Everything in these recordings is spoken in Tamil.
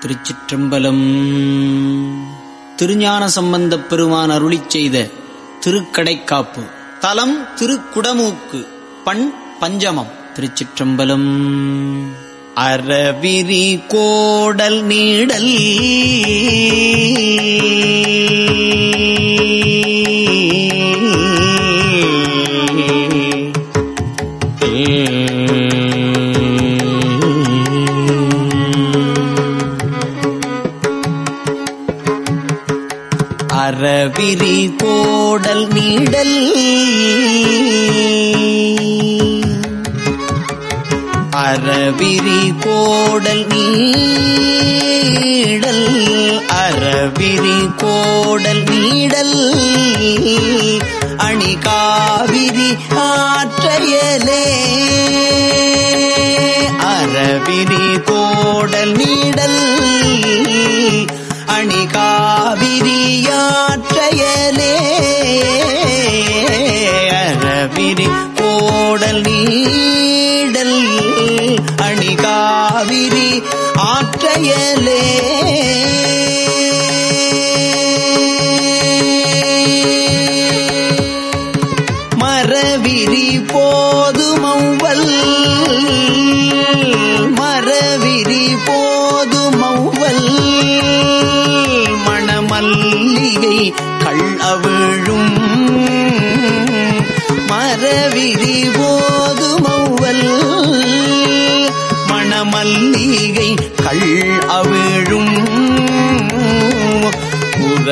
திருச்சிற்றம்பலம். திருஞான சம்பந்தப் பெருமான் அருளி செய்த திருக்கடைக்காப்பு. தலம் திருக்குடமூக்கு பண் பஞ்சமம் திருச்சிற்றம்பலம். அறவிரி கோடல் நீடல். அறவிரி கோடல் நீடல் அறவிரி கோடல் நீடல் அணி காவிரி ஆற்றையலே. அறவிரி கோடல் நீடல் அணி காவிரியாற்றையலே அறவிரி கோடல் நீ ஆற்றையலே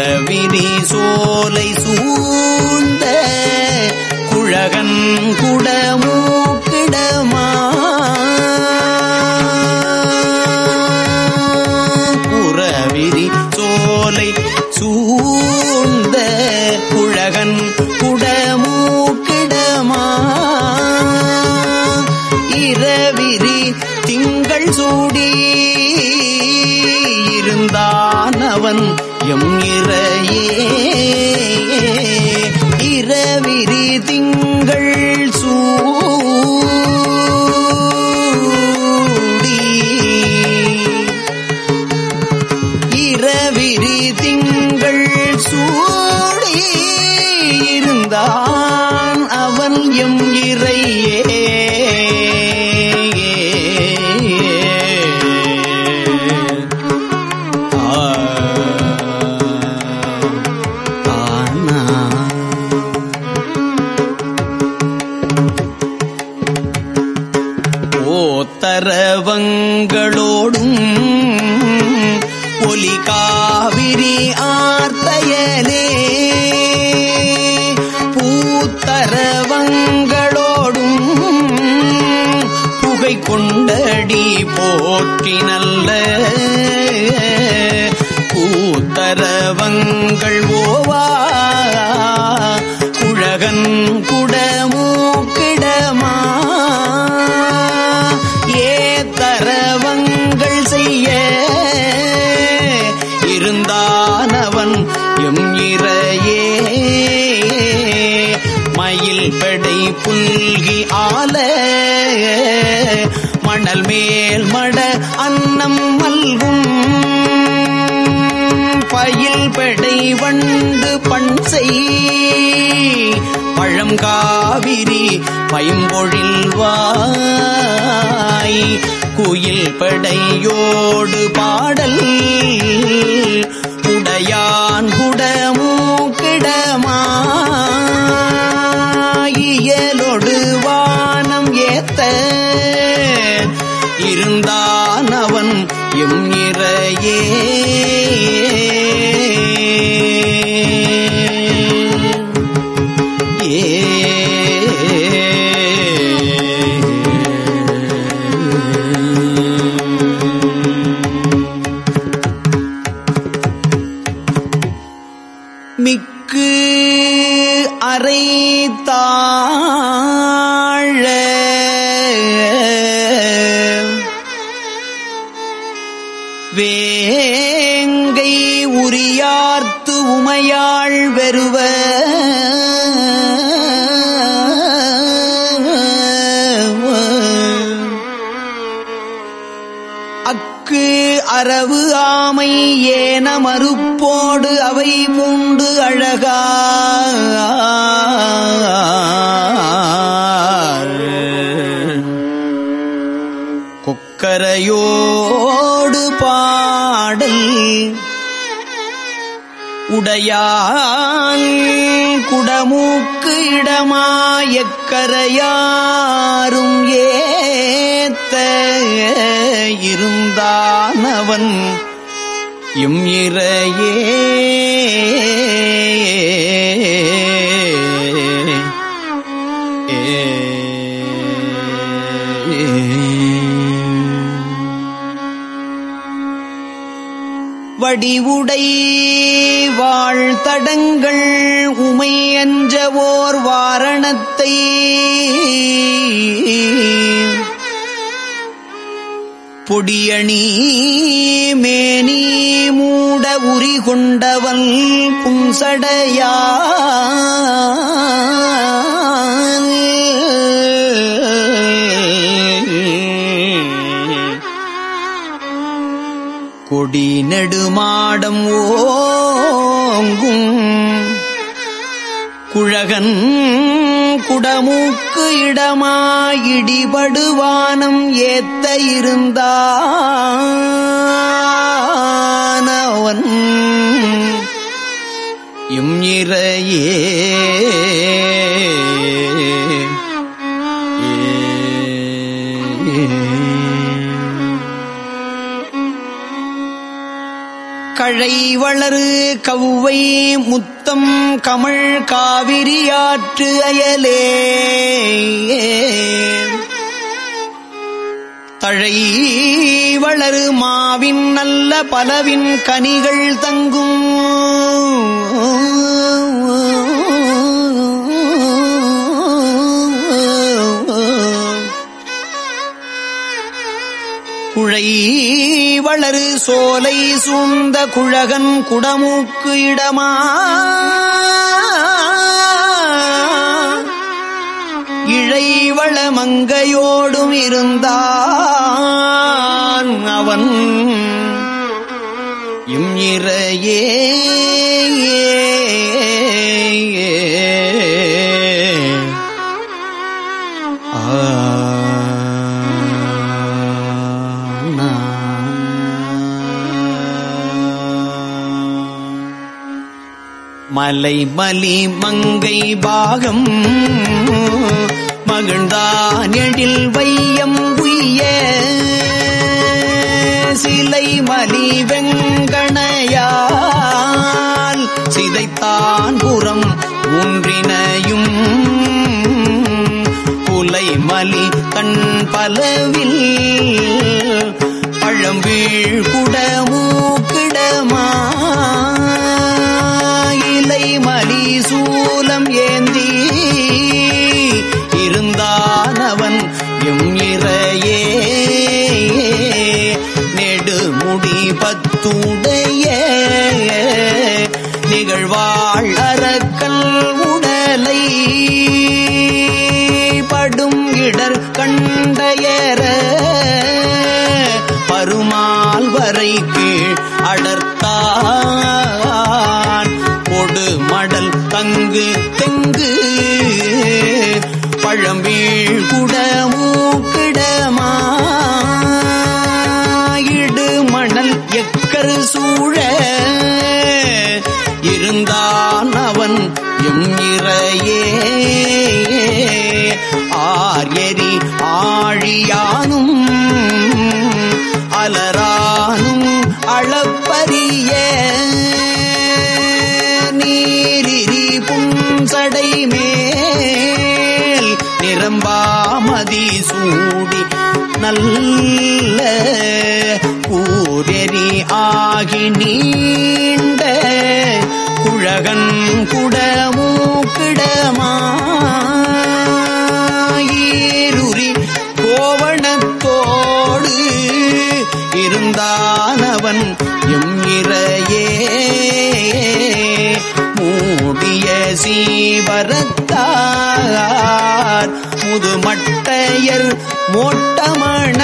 புறவிரி சோலை சூழ்ந்த குழகன் குடமூக்கிடமா புறவிரி சோலை சூழ்ந்த குழகன் குடமூக்கிடமா இரவிரி திங்கள் சூடி இருந்தானவன் எம் இறையே இரவிரி திங்கள் சூடி. இரவிரி திங்கள் சூடி. இருந்தான் அவன் எம் இறையே. தரவங்களோடும் ஒலி காவிரி ஆர்த்தையலே பூத்தரவங்களோடும் புகை கொண்டடி போற்றி நல்ல பூத்தரவங்கள் மயில் புல்கி ஆல மணல் மேல் மட அன்னம் மல்கும். பயில் பெடை வண்டு செய் பழங்காவிரி பைம்பொழில் வாய் குயில் படையோடு வேங்கை உரியார்த்து உமையாள் வெறுவ அக்கு அரவு ஆமை ஏன மறுப்போடு அவை பூண்டு அழகா. உடையான் குடமூக்கு இடமாயக்கரையாரும் ஏத்த இருந்தானவன். இம் இறையே. வடிவுடை வாழ்த்தடங்கள் உமை அஞ்சவோர் வாரணத்தை. பொடியணி மேனி மூட உரி கொண்டவன் புன்சடையா. கொடி நெடுமாடம் ஓங்கும். குழகன் குடமூக்கு இடமாயிடிபடுவானம் ஏத்த இருந்தானவன் இம் இறையே கழை வளரு கவ்வை முத்தம் கமழ் காவிரியாற்று அயலே. தழை வளரு மாவின் நல்ல பலவின் கனிகள் தங்கும். குழை வளரு சோலை சூழ்ந்த குழகன் குடமூக்கு இடமா? இழைவள மங்கையோடும் இருந்தான் அவன். இம் இறையே மலை மலி மங்கை பாகம். மகிழ்ந்தான் எழில் வையம் உய்ய. சிலை மலி வெங்கணையால் சிதைத்தான் புறம் ஒன்றினையும் புலை மலி கண் பலவில் பழம்பீழ் குடமூக்கிடமா. மணி சூலம் ஏந்தி இருந்தானவன் எம் இறையே. நெடுமுடி பத்துடைய நிகழ்வாள் அறக்கல் உடலை படும் இடர் கண்டையர பருமால் வரை கீழ் அடர் நிரம்பாமதி சூடி நல்ல கூரெறி ஆகி நீண்ட குழகன் குடமூ ஈருரி கோவணத்தோடு இருந்தானவன் எம் இறையே மூடிய சீவரத்தார் முதுமட்டையர் மோட்டமண.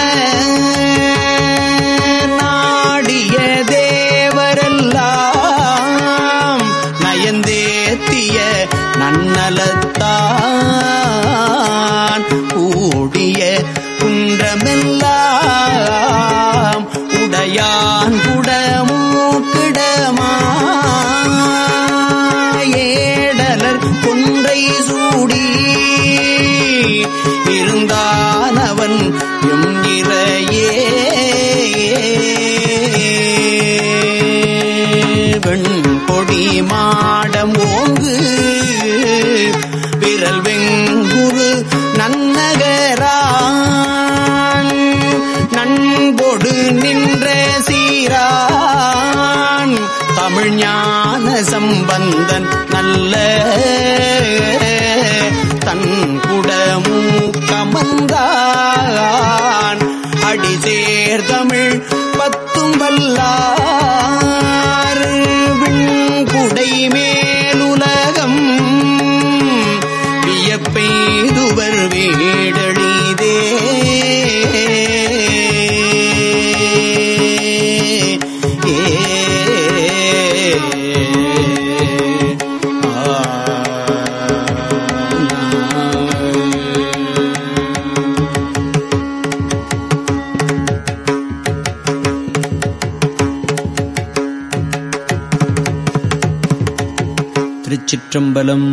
மாடம் ஓங்கு. விரல் வெங்குரு நன்னகரான். நண்பொடு நின்ற சீரான். தமிழ் ஞான சம்பந்தன் நல்ல தன் குடமும் கமந்தான். அடிசேர் தமிழ் பத்தும் வல்லான் திருச்சிற்றம்பலம்